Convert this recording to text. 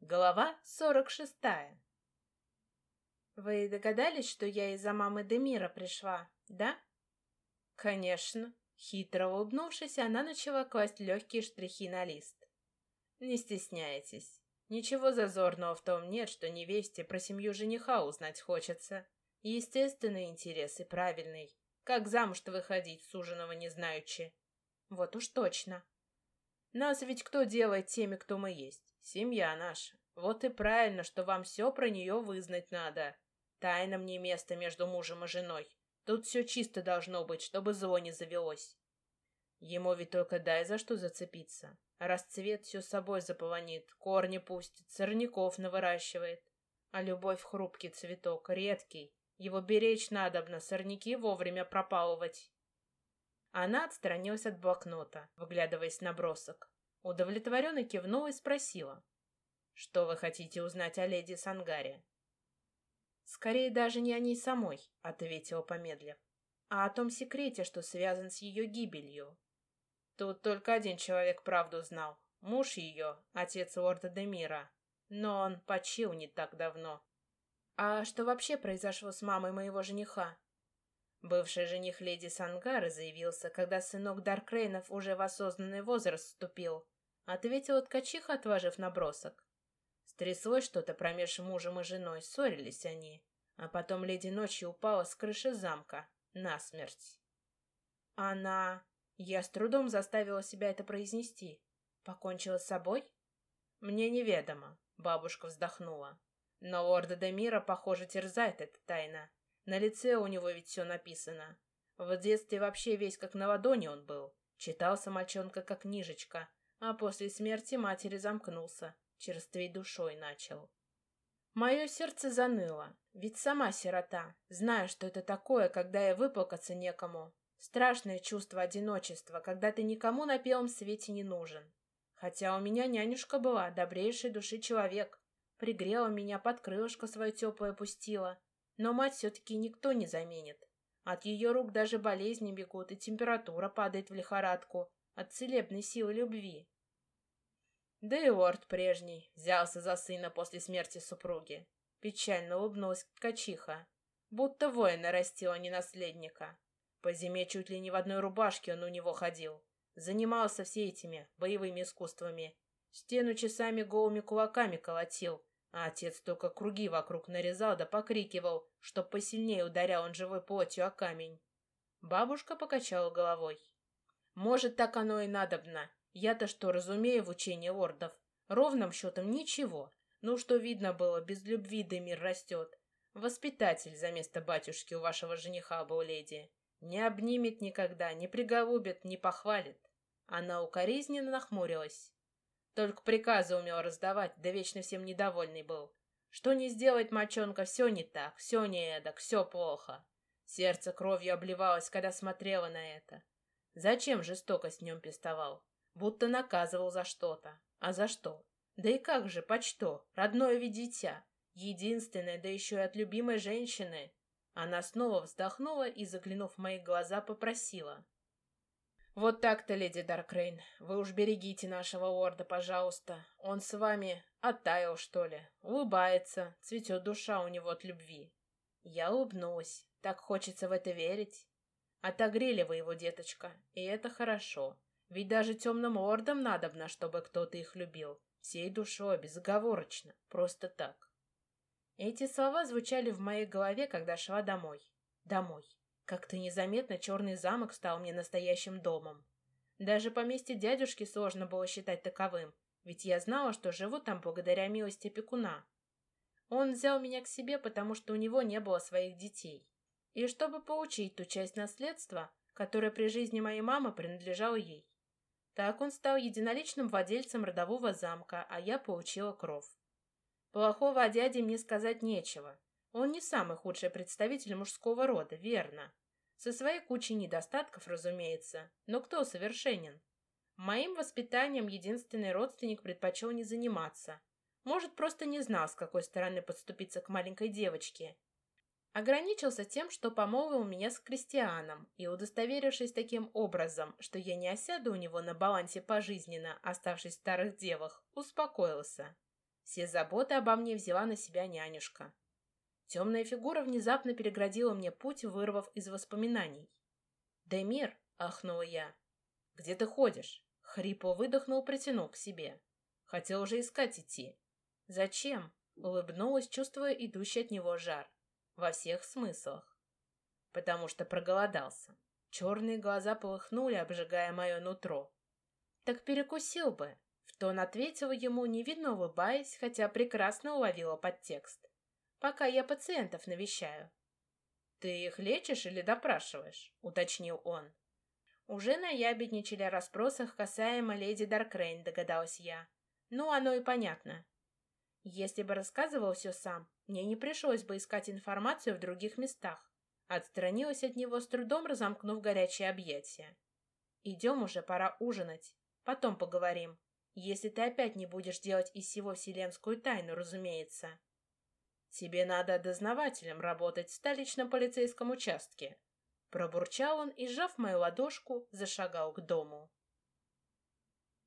Глава сорок шестая. Вы догадались, что я из-за мамы Демира пришла, да? Конечно. Хитро улыбнувшись, она начала класть легкие штрихи на лист. Не стесняйтесь. Ничего зазорного в том нет, что невесте про семью жениха узнать хочется. Естественный интерес и правильный. Как замуж-то выходить, суженого не знаючи? Вот уж точно. Нас ведь кто делает теми, кто мы есть? Семья наша. Вот и правильно, что вам все про нее вызнать надо. Тайна мне место между мужем и женой. Тут все чисто должно быть, чтобы зло не завелось. Ему ведь только дай за что зацепиться. Расцвет все собой заполонит, корни пустит, сорняков навыращивает. А любовь — хрупкий цветок, редкий. Его беречь надобно, сорняки вовремя пропалывать. Она отстранилась от блокнота, выглядываясь на бросок. Удовлетворенно кивнула и спросила. «Что вы хотите узнать о леди Сангаре?» «Скорее даже не о ней самой», — ответила помедлив, «а о том секрете, что связан с ее гибелью». Тут только один человек правду знал. Муж ее, отец лорда Демира. Но он почил не так давно. «А что вообще произошло с мамой моего жениха?» Бывший жених леди Сангары заявился, когда сынок Даркрейнов уже в осознанный возраст вступил. Ответила ткачиха, отложив набросок. Стряслось что-то промеж мужем и женой, ссорились они. А потом леди ночью упала с крыши замка. Насмерть. Она... Я с трудом заставила себя это произнести. Покончила с собой? Мне неведомо, бабушка вздохнула. Но лорда Демира, похоже, терзает эта тайна. На лице у него ведь все написано. В детстве вообще весь как на ладони он был. Читался мальчонка как книжечка, а после смерти матери замкнулся, черствей душой начал. Мое сердце заныло, ведь сама сирота, зная, что это такое, когда я выплакаться некому. Страшное чувство одиночества, когда ты никому на белом свете не нужен. Хотя у меня нянюшка была, добрейшей души человек. Пригрела меня, под крылышко свое теплое пустила, но мать все-таки никто не заменит. От ее рук даже болезни бегут, и температура падает в лихорадку от целебной силы любви. Да и лорд прежний взялся за сына после смерти супруги. Печально улыбнулась ткачиха, будто воина растила не наследника. По зиме чуть ли не в одной рубашке он у него ходил. Занимался все этими боевыми искусствами. Стену часами голыми кулаками колотил, а отец только круги вокруг нарезал да покрикивал, чтоб посильнее ударял он живой плотью о камень. Бабушка покачала головой. Может, так оно и надобно. Я-то что разумею в учении лордов? Ровным счетом ничего. Ну, что видно было, без любви да мир растет. Воспитатель за место батюшки у вашего жениха был леди. Не обнимет никогда, не приголубит, не похвалит. Она укоризненно нахмурилась. Только приказы умел раздавать, да вечно всем недовольный был. Что не сделать, мальчонка, все не так, все не эдак, все плохо. Сердце кровью обливалось, когда смотрела на это. Зачем жестоко с ним пестовал? Будто наказывал за что-то. А за что? Да и как же, по что? Родное ведь. Единственное, да еще и от любимой женщины. Она снова вздохнула и, заглянув в мои глаза, попросила. «Вот так-то, леди Даркрейн, вы уж берегите нашего лорда, пожалуйста. Он с вами оттаял, что ли? Улыбается, цветет душа у него от любви». Я улыбнулась. Так хочется в это верить. Отогрели вы его, деточка, и это хорошо. Ведь даже темным лордам надобно, чтобы кто-то их любил. Всей душой, безоговорочно, просто так. Эти слова звучали в моей голове, когда шла домой. Домой. Как-то незаметно черный замок стал мне настоящим домом. Даже поместье дядюшки сложно было считать таковым, ведь я знала, что живу там благодаря милости пекуна. Он взял меня к себе, потому что у него не было своих детей. И чтобы получить ту часть наследства, которая при жизни моей мамы принадлежала ей. Так он стал единоличным владельцем родового замка, а я получила кров. Плохого о дяде мне сказать нечего. Он не самый худший представитель мужского рода, верно. Со своей кучей недостатков, разумеется, но кто совершенен? Моим воспитанием единственный родственник предпочел не заниматься. Может, просто не знал, с какой стороны подступиться к маленькой девочке. Ограничился тем, что помолвил меня с крестьяном, и, удостоверившись таким образом, что я не осяду у него на балансе пожизненно, оставшись в старых девах, успокоился. Все заботы обо мне взяла на себя нянюшка. Темная фигура внезапно переградила мне путь, вырвав из воспоминаний. «Демир!» — ахнула я. «Где ты ходишь?» — хрипло выдохнул, притянул к себе. Хотел уже искать идти. «Зачем?» — улыбнулась, чувствуя идущий от него жар. Во всех смыслах. «Потому что проголодался». Черные глаза полыхнули, обжигая мое нутро. «Так перекусил бы!» — в тон ответила ему, невидно улыбаясь, хотя прекрасно уловила подтекст пока я пациентов навещаю. «Ты их лечишь или допрашиваешь?» — уточнил он. Уже наябедничали о расспросах касаемо леди Даркрейн, догадалась я. Ну, оно и понятно. Если бы рассказывал все сам, мне не пришлось бы искать информацию в других местах. Отстранилась от него, с трудом разомкнув горячее объятие. «Идем уже, пора ужинать. Потом поговорим. Если ты опять не будешь делать из всего вселенскую тайну, разумеется». «Тебе надо дознавателем работать в столичном полицейском участке», Пробурчал он и, сжав мою ладошку, зашагал к дому.